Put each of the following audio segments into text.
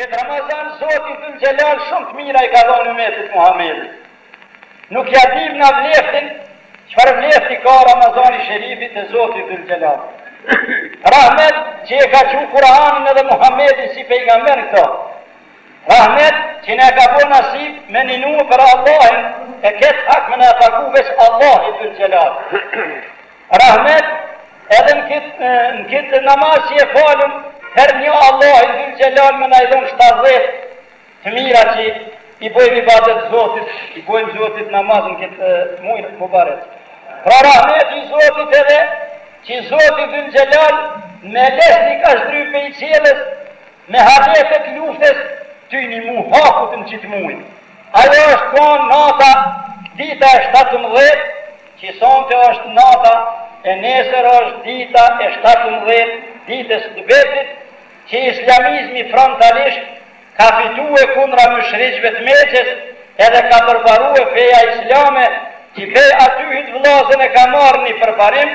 Këtë Ramazan Zoti Dhul Xhelal shumë të mira i ka dhënë ymetit Muhamedit. Nuk ja dim na vleftin çfarë vlefti ka Ramazani Sherifi e Zoti Dhul Xhelal. Rahmet që e ka çu Kur'anin edhe Muhamedit si pejgamber këto. Rahmet që na ka bo nasip me ninu për Allahin e ket hak me na e pagu veç Allahi dhul xhelal. Rahmet edhe në kit namaz që e falëm her një Allahi dhul xhelal me na i dhon 70 të mira që i bojmë ibadet Zotit, i bojmë Zotit namaz në kit muaj të mubarek. Pra rahmet i Zotit edhe që Zoti dhul xhelal me lejsni ka zhdryp pej qielles Me hadise të luftes ty i nimu hakut n'qit mujn. Ajo është kon nata, dita e shtatëmbëdhjetë, qi sonte është nata, e nesër është dita e shtatëmbëdhjetë, ditës të Bedrit, qi islamizmi frontalisht ka fitue kundra myshriqve të Meqes edhe ka përparue feja islame, qi prej atyhit vllazën e ka marrë ni përparim,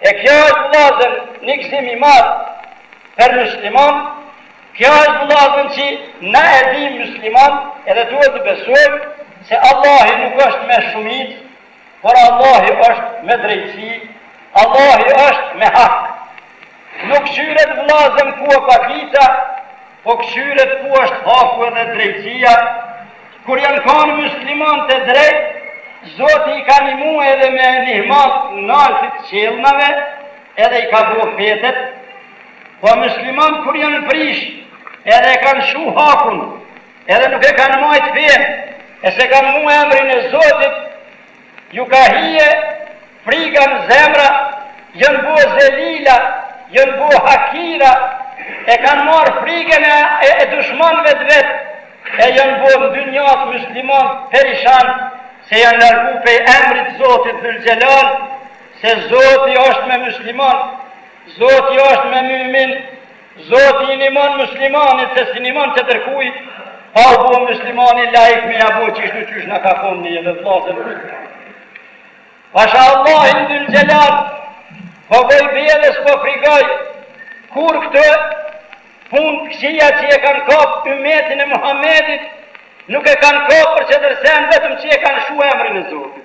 E kjo është vllazën një gëzim i madh per musliman, kjo është vllazën që na e dim musliman edhe duhet të besojm se Allahi nuk është me shumicë, por Allahi është me drejtësi, Allahi është me hak. Nuk kqyret vllazën ku o pakica po kqyret ku është haku edhe drejtësia kur janë kanë muslimant e drejt zoti i ka nimu edhe me nihmat naltit qiellnave edhe i ka bo fetet po musliman kur janë prish edhe e kanë shu hakun edhe nuk e kanë majt fen e se kanë nu emrin e zotit Ju ka hije friga në zemra, janë bo zelila, janë bo hakira, e kanë marë frigen e, e, e dushmanve t'vet, e janë bo n'dynja t' musliman perishan, se janë largu pej emrit Zotit Dhul Xhelal, se Zoti është me musliman, Zoti është me mymin, Zoti i nimon muslimanit po s'i nimon tjetërkujt, pa u bo muslimani laik me ja bo qishtu qysh na ka thonë edhe vllazën. Pasha Allahin dhul xhelal, po boj be e s' po frigoj, kur këto punë t'kqija që e kanë kapë ymetin e Muhammedit, nuk e kanë kapë për qetër sen vetëm që e kanë shu emrin e Zotit.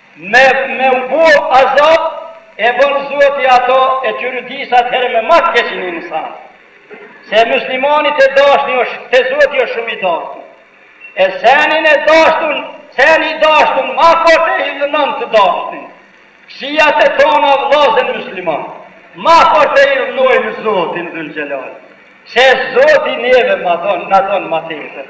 Me me u bo azab e bon Zoti ato e tyre disa të herë me ma të keqin insan. Se muslimani të dashni te Zoti është shumë i dashni. E senin e dashtun, seni i dashtun ma fort e hidhënon të dashtin. Kqijat e tona vëllazën musliman, ma fort e hidhënojnë Zotin dhul xhelal. Se Zoti neve na don, na don ma tepër.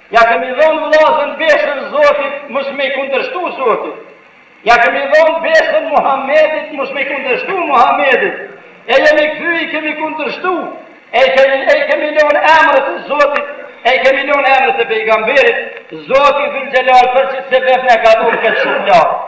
Ja kemi dhonë vëllazën besën Zotit mos me i kundërshtu Zotit. Ja kemi dhonë besën Muhamedit mos me i kundërshtu Muhamedit. E jemi kthy i kemi kundërshtu. E kemi e kemi lonë emret e Zotit, e i kemi lonë emret e pejgamberit. Zoti dhul xhelal për qit sebep na ka dhënë këtë shumë lart.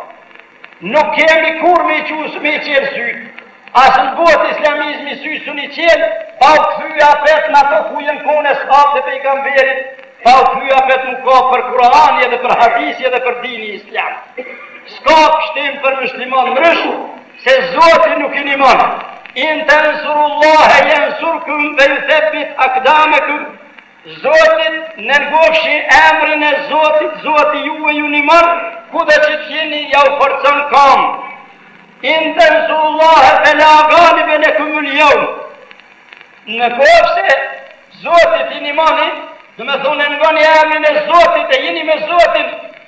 Nuk kemi kurrë me i qu me i qelë sytë, as në botë islamizmi sy s'un i qelë, pa u këthy apet në ato ku jenë konë eshabët e pejgamberit, pa u këthy apet me u kap për Kur'ani edhe për hadisi edhe për dini islam. S'ka pështim për musliman nrysh, se Zoti nuk i nimon. In tensurullahe jensurkum ve juthebbit akdamekum, Zotit në ngofshi emrin e Zotit Zoti juve ju nimon kudo që të jeni jau forcon kam In tensurullahe fe la galibe lekumul jevm Në koftë se Zotit i nimoni domethonë e ngoni emrin e Zotit e jini me Zotin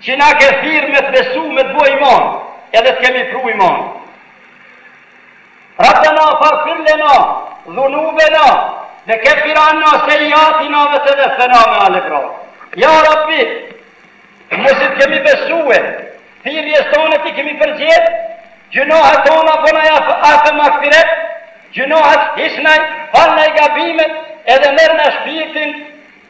Që na ke thirrë me të besu, me të bo iman, edhe të kemi pru iman. Rabbena faghfir lena dhunubena ve keffir anna seiatina ve teveffena me al ebrar. Ja Rabbi, masi të kemi besue, thirrjes tone t'i kemi përgjegj, gjynahet tona bon naj af e magfiret, gjynahet hiq naj, fal naj gabimet, edhe merr na shpirtin,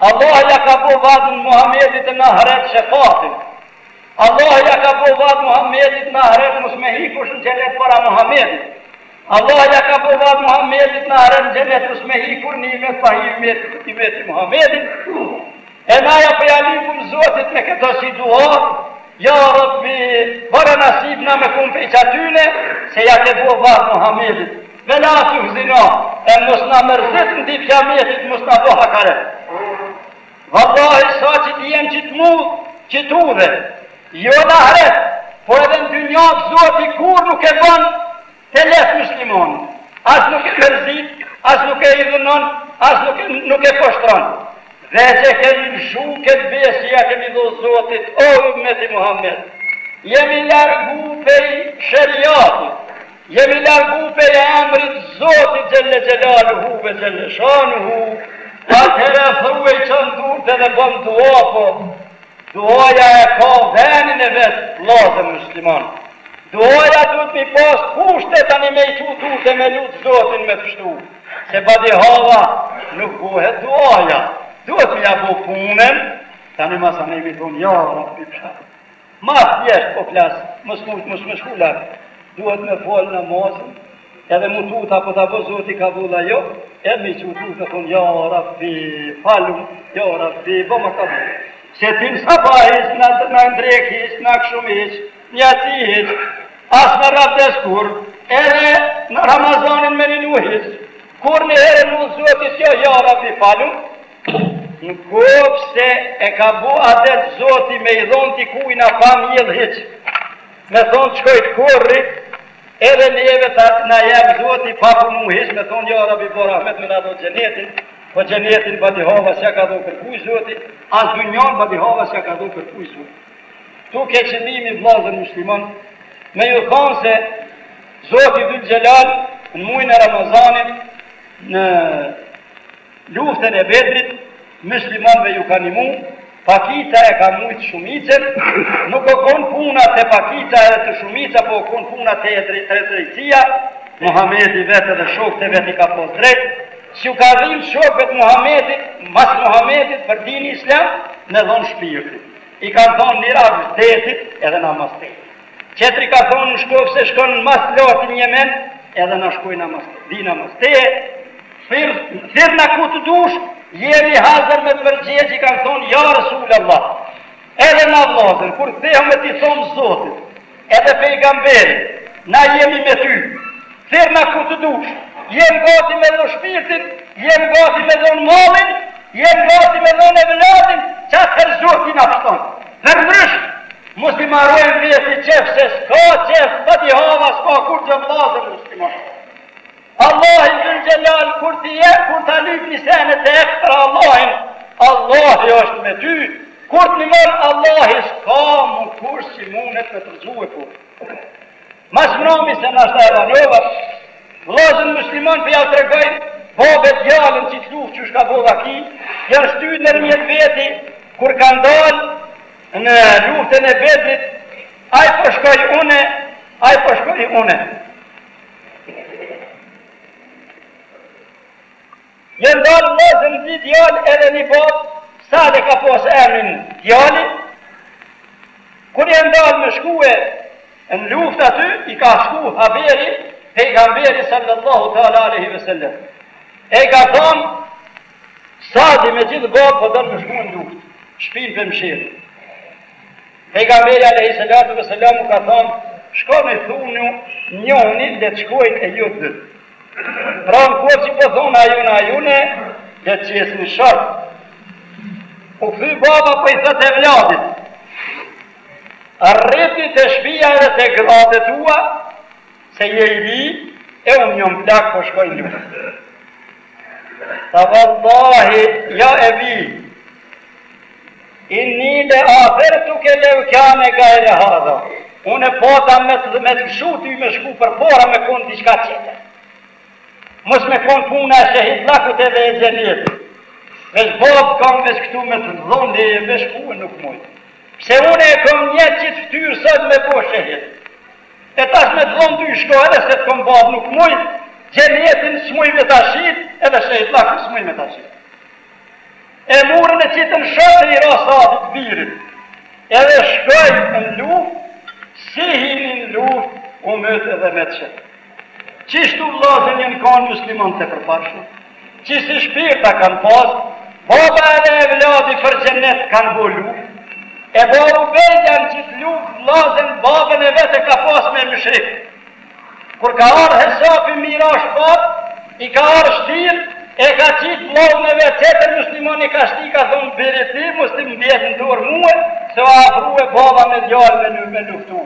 Allahu ja ka bo vad Muhamedit e n'ahret shefatin Allahu ja ka bo vad Muhamedit n'ahret mos me hi kush në xhenet para Muhamedit Allahu ja ka bo vad Muhamedit n'ahret në xhenet mos me hi kurrni ymet pa hi ymeti, ymeti i Muhamedit e na ja po ja lypim Zotit me këto si dua Ja Rabbi, bone nasib na me konë pej qatyne, se ja ke bo vad Muhammedit. Ve la tuhzina e mos na mërzit n'ditë kijametit mos na bo hakaret. Vallahi sa që të jem n'qët udhë, qët udhë, jo në ahret, po edhe në dynja Zoti kur nuk e bon telef musliman, as nuk e mërzit, as nuk e idhënon, as nuk, nuk e poshtron. Veç e kemi lëshu këtë besë si ja kemi dho Zotit, o ummeti Muhammed, jemi largu pej sheriatit, Jemi largu prej emrit të Zotit xhelle xhelaluhu ve xhelle shanuhu, atëherë thuaj çon durtë dhe bën dua po. Duaja e ka venin e vet, vëllazër musliman. Duaja duhet me i pas kushte tani me i çu durtë me lut Zotin me pështu. Se badihava nuk bëhet duaja. Duhet me ja bu punën, tani masanej me thonë ja Rabbi pështu. Ma thjesht po flas, më smut mos me shku larg, duhet me fal namazin edhe m'u tut a po ta bo zoti kabul a jo, e me i çu durt me thon ja rabbi falu, ja rabbi boma kabul, se ti n'sabah hiq n'drek hiq n'aksham hiq, n'jaci hiq, as n'abdes kurr, edhe ramazanin me ninu hiq, kur niherë në zoti sjo ja rabbi falu, N'koft se e ka bo adet zoti me i dhon dikujna pa mjell hiq me thon shkoj t'korri edhe neve ta na jep zoti pa punu hiq me thon ja rabi bo rahmet me na dho xhenetin po xhenetin badihava s'ja ka dho kërkujt zoti as dunjan badihava s'ja ka dho kërkujt zoti ktu ke qëllimi vllazër musliman me ju thon se zoti dhul xhelal në mujnë e ramazanit në Luftën e Bedrit myslimanëve ju ka nimu pakica e ka mujt shumicen nuk o kon puna te pakica edhe te shumica po o kon puna te drejtësia Muhamedi vet edhe shokët e vet e ka pas drejt s'ju ka dhimb shokëve t'Muhamedit as Muhamedit për dini islam me dhon shpirtin i kan thon n'rafsh detit edhe na mas teje. Tjetri ka thonë n'koftë se shkon ma s'largti n'Jemen, edhe na shkojmë mas teje na mas teje, thirrna ku të dush, jemi hazër me t'u përgjegjë, i kanë thonë, ja Resul Allah, edhe na vllazën, kur theho me ti thonë Zotit, edhe pejgamberit, na jemi me ty, thirrna ku të dush, jemi gati me dhon shpirtin, jemi gati me dhon mallin, jemi gati me dhon evladin, qatëherë Zoti na pështon. Përndrysh mos t'i marojmë veti qef se s'ka qef, badihava s'ka kurr vllazën musliman. Allahi dhul xhelal kur ti je, kur ta lyp një sen e të ekë për Allahin, Allahi është me ty, kur të nimon Allahi s'ka më kurr s'mundet me të rrëzue kurr. Ma s'mrami se nashta e ranova, vllazën musliman po ja tregoj babë e djalë n'qit luftë çka bo vaki, janë shty nërmjet veti, kur kan dalë në luftën e bedrit, ai po shkoj po une, ai po shkoj po une. Jan dal vllazën ni djal edhe ni bab Sad e ka pas emrin djali kur jan dal me shkue në luft aty i ka shku haberi pejgamberit sallallahu ta'ala aleyhi ve sellem e ka thon sadi me gjithë bab po don me shkue në luft shpin për mshirë pejgamberi aleyhi sallatu ve sellem u ka thon shkoni thunu njoni le të shkojn e jo dytë Pra në kohë që po thonë a jo une, a jo une, dhe qesin short. U kthy baba po i thot evladit, rri ti te shpia dhe te gratë tua, se je i ri, e unë jom plak po shkoj n'luft. Tha vallahi, ja ebi, Inni le athertuke lev kane gajre hadha. Unë e pata me të lëshu ty me shku përpara me konë diçka qetër. Mos me konë puna e shehitllakut edhe e xhenetit. Veç babë kam veç këtu me të thonë me shku e nuk muj. Pse unë e kom nijet qitë ftyrë sot me bo shehit. E tash me të thonë ty shko edhe se të kom babë nuk muj. Xhenetin s'muj me ta shit edhe shehitllakun s'muj me ta shit. E murën e qitën short i ra Sadit birit, edhe shkoj në luft, si hini në luft, u myt edhe met shehit. Qishtu vllazën jenë kanë muslimont e përparshëm, qësi shpirta kanë pasë, baba edhe evladi për xhenet kanë bo luft, Ebu Ubejda n'qët luft vllazën babën e vetë ka pasë me mushrikë. Kur ka ardh hesapi me i ra shpat, i ka ardh shtirë, e ka qitë vllaun e vetë qetër muslimon i ka shti ka thonë bjeri ti mos ti mbjetë në dorë mue, se u afru e baba me djalë me luftu.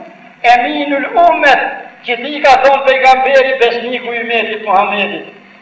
Eminul umet, që ti ka thonë pejgamberi besniku i ymetit Muhammedit.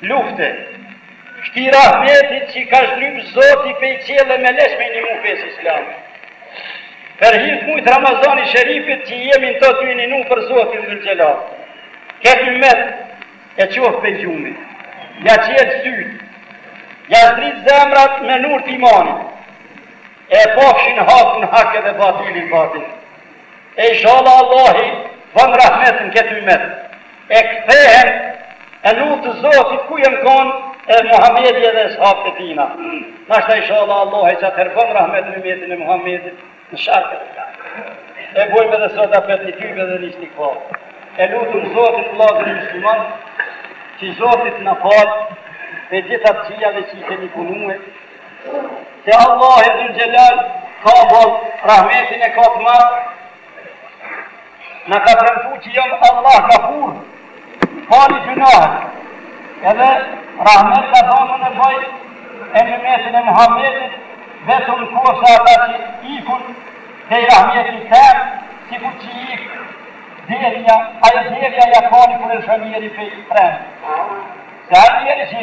Lufte. Shi i rahmetit që ka zdryp Zoti pej qielle me lesh me një mu fes islam. Për hir të mujit Ramazani Sherifit që jemi në të dy një nu për zotin dhe gjela. Këtë ymet e çoftë pej gjumi. Ja çeltë sytë. Ja zdrit zemrat me nur t'imanit. E pafshin hakun hak edhe batilin batil. E ishalla Allahi bën rahmet në këtë ymet. E kthehen n'udhë t'Zotit ku janë kon e Muhamedi edhe eshabët e tina. Nashta ishalla Allahi që atëherë bën rahmet në ymetin e Muhamedit në sharkë të ta. E bojmë edhe sot apet një tybe dhe një istigfar. E lutim Zotin vllazën musliman që Zoti t'na falë dhe gjitha t'kqijat dhe që i kemi punue Se Allah e dhul gjelal ka bol rahmetin e ka të marë, në ka përëndu që jam Allah Gafur, fal gjunahët, edhe rahmet ka thonë unë e boj ymetin e Muhammedit, vetëm kursa ata që ikun prej rahmetit tem, sikur që ik delja, ajo delja ja pani kur e sheh njeri prej Se ai njeri që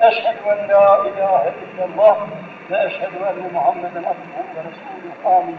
أشهد أن لا إله إلا الله وأشهد أن محمدا عبده ورسوله homem